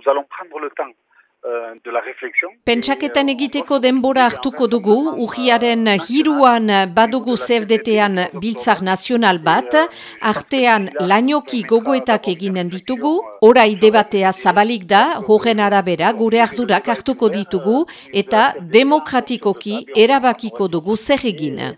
nous allons prendre le temps de la réflexion. Pentsaketan egiteko denbora hartuko dugu, urriaren hiruan badugu zerdetean biltzar nazional bat, artean lainoki gogoetak eginen ditugu, orai debatea zabalik da, horren arabera gure ardurak hartuko ditugu, eta demokratikoki erabakiko dugu zer egin. On.